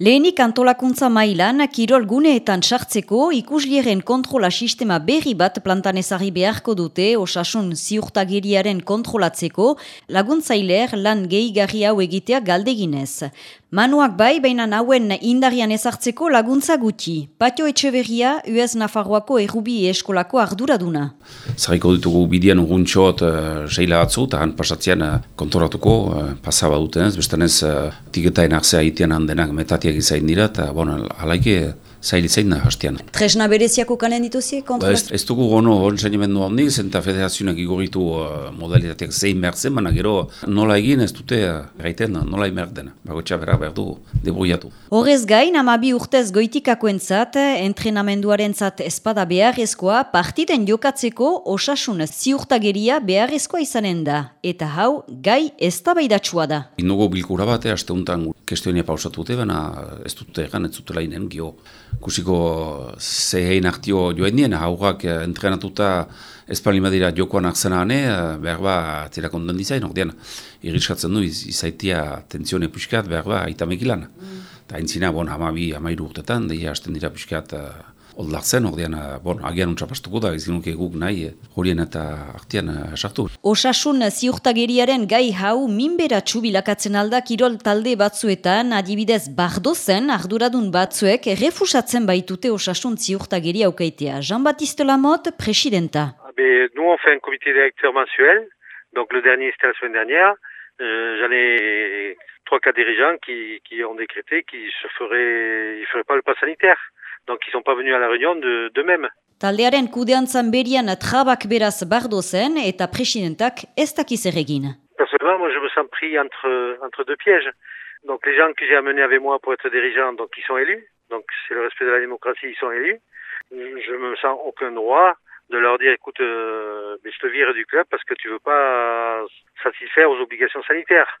Lehenik antolakuntza mailan, kirol guneetan sartzeko ikuslieren kontrola sistema berri bat plantan ezari beharko dute osasun ziurtagiriaren kontrolatzeko laguntzaileer lan gehigarri hau egitea galdeginez. Manuak bai, baina nauen indarian ezartzeko laguntza gutxi. Patio Etxeberria, US Nafarroako errubi eskolako arduraduna. Zarriko ditugu bidian urguntxot uh, seila batzu, eta han pasatzean uh, kontoratuko uh, pasaba duten ez, bestanez uh, tiketaen arzea itian handenak metatiak izain dira, eta bon, alaike zailitzen da hastean. Tresna bereziako kanen dituzie Ba, ez, ez dugu gono enseñamendu handi, zenta federazionak igorritu uh, modalitateak zein behar zen, baina gero nola egin ez dute uh, gaiten nola behar dena. Bago txabera behar dugu, debuiatu. Horrez gain, amabi urtez goitikako entzat, entrenamenduaren zat espada beharrezkoa, partiden jokatzeko osasun ziurtageria beharrezkoa izanen da. Eta hau, gai ez da. Indugu bilkura bat, eh, aste honetan kestionia pausatu dute, baina ez dute egan, ez zutela inen, gio kusiko zehein aktio joen nien, haugak eh, entrenatuta espalima dira jokoan akzena hane, eh, behar ba, tira konten dizain, ordean, irritskatzen du, iz, izaitia tentsione puskat, behar ba, itamekilan. Mm. Ta entzina, bon, hamabi, hamairu urtetan, deia hasten dira puskat, uh, Oldartzen, ordean, bon, agian untsapastuko da, ez ginuke guk nahi, horien eta artian sartu. Osasun ziurtageriaren gai hau minberatxu bilakatzen alda kirol talde batzuetan, adibidez bardozen, arduradun batzuek, refusatzen baitute osasun ziurtageria aukaitea. Jean-Baptiste Lamotte, presidenta. Mais nous, on fait un comité directeur mensuel, donc le dernier c'était la semaine dernière. Euh, ai trois, quatre dirigeants qui, qui ont décrété qu'ils se feraient, ils feraient pas le pas sanitaire. Donc ils sont pas venus à la réunion de, de même. Taldearen kudeantzan berian trabak beraz bardo zen eta presidentak ez dakiz egin. Personnellement, moi je me sens pris entre, entre deux pièges. Donc les gens que j'ai amenés avec moi pour être dirigeants, donc ils sont élus. Donc c'est le respect de la démocratie, ils sont élus. Je me sens aucun droit de leur dire écoute, euh, mais je te vire du club parce que tu veux pas satisfaire aux obligations sanitaires.